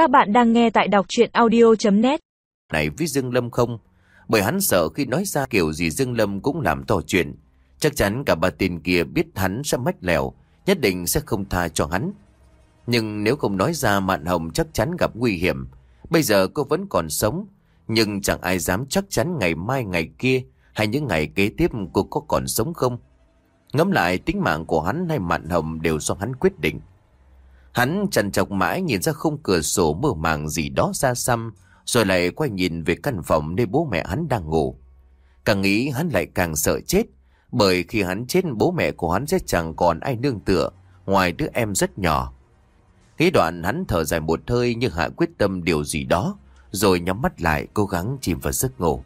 Các bạn đang nghe tại đọc chuyện audio.net Này với Dương Lâm không? Bởi hắn sợ khi nói ra kiểu gì Dương Lâm cũng làm to chuyện. Chắc chắn cả ba tên kia biết hắn sẽ mách lèo, nhất định sẽ không tha cho hắn. Nhưng nếu không nói ra Mạn Hồng chắc chắn gặp nguy hiểm. Bây giờ cô vẫn còn sống, nhưng chẳng ai dám chắc chắn ngày mai ngày kia hay những ngày kế tiếp cô có còn sống không. Ngẫm lại tính mạng của hắn hay Mạn Hồng đều do hắn quyết định. Hắn chằn chọc mãi nhìn ra khung cửa sổ mơ màng gì đó xa xăm, rồi lại quay nhìn về căn phòng nơi bố mẹ hắn đang ngủ. Càng nghĩ hắn lại càng sợ chết, bởi khi hắn chết bố mẹ của hắn sẽ chẳng còn ai nương tựa, ngoài đứa em rất nhỏ. Nghĩ đoạn hắn thở dài một hơi như hạ quyết tâm điều gì đó, rồi nhắm mắt lại cố gắng chìm vào giấc ngủ.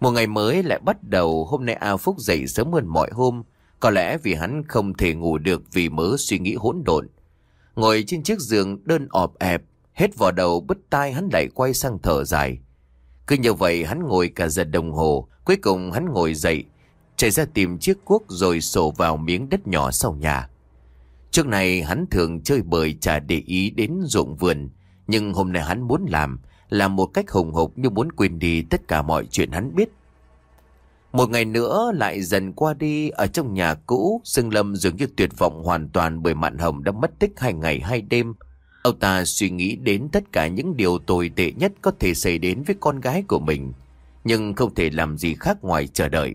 Một ngày mới lại bắt đầu, hôm nay A Phúc dậy sớm hơn mọi hôm, có lẽ vì hắn không thể ngủ được vì mớ suy nghĩ hỗn độn. Ngồi trên chiếc giường đơn ọp ẹp, hết vào đầu bứt tai hắn lại quay sang thở dài. Cứ như vậy hắn ngồi cả giờ đồng hồ, cuối cùng hắn ngồi dậy, chạy ra tìm chiếc cuốc rồi sổ vào miếng đất nhỏ sau nhà. Trước này hắn thường chơi bời chả để ý đến ruộng vườn, nhưng hôm nay hắn muốn làm, làm một cách hùng hục như muốn quên đi tất cả mọi chuyện hắn biết. Một ngày nữa lại dần qua đi ở trong nhà cũ, Sương Lâm dường như tuyệt vọng hoàn toàn bởi Mạn Hồng đã mất tích hai ngày hai đêm. Ông ta suy nghĩ đến tất cả những điều tồi tệ nhất có thể xảy đến với con gái của mình, nhưng không thể làm gì khác ngoài chờ đợi.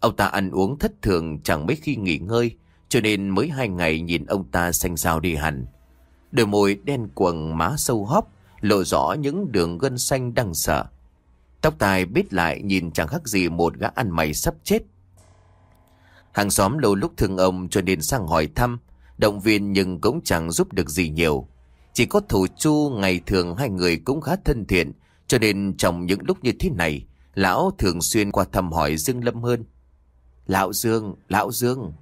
Ông ta ăn uống thất thường chẳng mấy khi nghỉ ngơi, cho nên mới hai ngày nhìn ông ta xanh xao đi hẳn. Đôi môi đen quầng má sâu hóp, lộ rõ những đường gân xanh đang sợ. Tóc tai bít lại nhìn chẳng khác gì một gã ăn mày sắp chết. Hàng xóm lâu lúc thương ông cho nên sang hỏi thăm, động viên nhưng cũng chẳng giúp được gì nhiều. Chỉ có thủ chu ngày thường hai người cũng khá thân thiện, cho nên trong những lúc như thế này, lão thường xuyên qua thăm hỏi Dương Lâm hơn. Lão Dương, Lão Dương.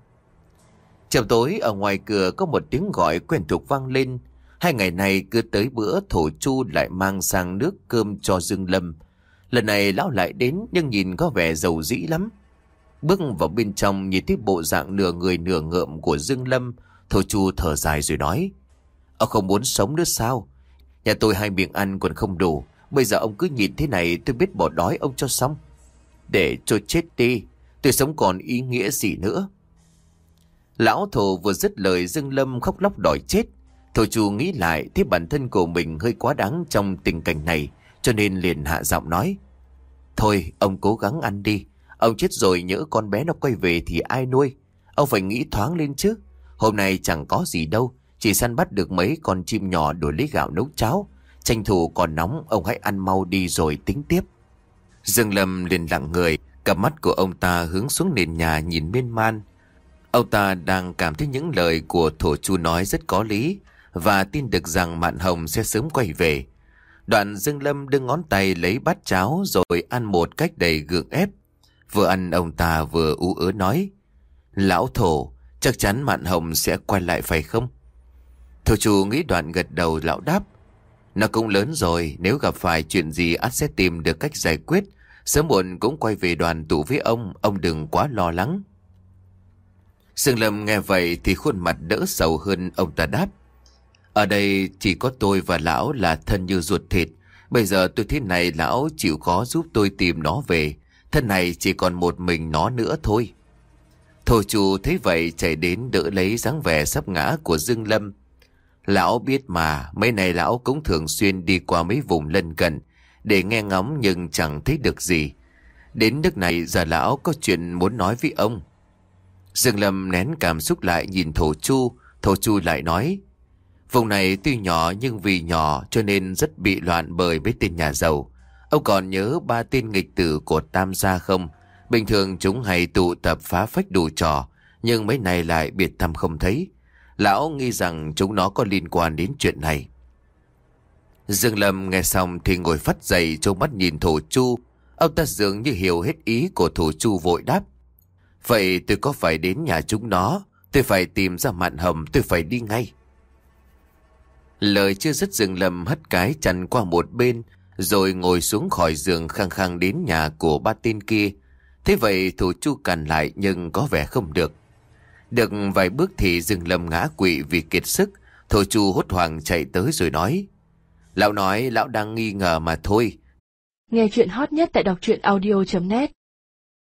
Chiều tối ở ngoài cửa có một tiếng gọi quen thuộc vang lên. Hai ngày này cứ tới bữa thổ chu lại mang sang nước cơm cho Dương Lâm. Lần này lão lại đến nhưng nhìn có vẻ giàu dĩ lắm. Bước vào bên trong nhìn thấy bộ dạng nửa người nửa ngợm của Dương Lâm, thổ chu thở dài rồi nói. Ông không muốn sống nữa sao? Nhà tôi hai miệng ăn còn không đủ. Bây giờ ông cứ nhìn thế này tôi biết bỏ đói ông cho xong. Để cho chết đi, tôi sống còn ý nghĩa gì nữa. Lão thổ vừa dứt lời Dương Lâm khóc lóc đòi chết. Thổ chu nghĩ lại thấy bản thân của mình hơi quá đáng trong tình cảnh này, cho nên liền hạ giọng nói. Thôi, ông cố gắng ăn đi. Ông chết rồi nhỡ con bé nó quay về thì ai nuôi? Ông phải nghĩ thoáng lên chứ. Hôm nay chẳng có gì đâu, chỉ săn bắt được mấy con chim nhỏ đổi lấy gạo nấu cháo. Tranh thủ còn nóng, ông hãy ăn mau đi rồi tính tiếp. Dương Lâm liền lặng người, cặp mắt của ông ta hướng xuống nền nhà nhìn miên man. Ông ta đang cảm thấy những lời của thổ chu nói rất có lý và tin được rằng Mạn Hồng sẽ sớm quay về. Đoạn Dương Lâm đưa ngón tay lấy bát cháo rồi ăn một cách đầy gượng ép. Vừa ăn ông ta vừa ú ớ nói. Lão thổ, chắc chắn Mạn Hồng sẽ quay lại phải không? Thổ chủ nghĩ đoạn gật đầu lão đáp. Nó cũng lớn rồi, nếu gặp phải chuyện gì ắt sẽ tìm được cách giải quyết. Sớm muộn cũng quay về đoàn tụ với ông, ông đừng quá lo lắng. Dương Lâm nghe vậy thì khuôn mặt đỡ sầu hơn ông ta đáp. Ở đây chỉ có tôi và lão là thân như ruột thịt. Bây giờ tôi thế này lão chịu khó giúp tôi tìm nó về. Thân này chỉ còn một mình nó nữa thôi. Thổ chủ thấy vậy chạy đến đỡ lấy dáng vẻ sắp ngã của Dương Lâm. Lão biết mà, mấy này lão cũng thường xuyên đi qua mấy vùng lân cận để nghe ngóng nhưng chẳng thấy được gì. Đến nước này giờ lão có chuyện muốn nói với ông. Dương Lâm nén cảm xúc lại nhìn Thổ Chu, Thổ Chu lại nói. Vùng này tuy nhỏ nhưng vì nhỏ cho nên rất bị loạn bởi mấy tên nhà giàu. Ông còn nhớ ba tên nghịch tử của Tam gia không? Bình thường chúng hay tụ tập phá phách đủ trò, nhưng mấy này lại biệt thăm không thấy. Lão nghi rằng chúng nó có liên quan đến chuyện này. Dương Lâm nghe xong thì ngồi phát dậy trông mắt nhìn Thổ Chu. Ông ta dường như hiểu hết ý của Thổ Chu vội đáp. Vậy tôi có phải đến nhà chúng nó? Tôi phải tìm ra mạn hầm, tôi phải đi ngay. Lời chưa dứt dừng lầm hất cái chăn qua một bên, rồi ngồi xuống khỏi giường khăng khăng đến nhà của ba tên kia. Thế vậy thủ chu cằn lại nhưng có vẻ không được. Được vài bước thì dừng lầm ngã quỵ vì kiệt sức, thủ chu hốt hoảng chạy tới rồi nói. Lão nói lão đang nghi ngờ mà thôi. Nghe chuyện hot nhất tại đọc truyện audio.net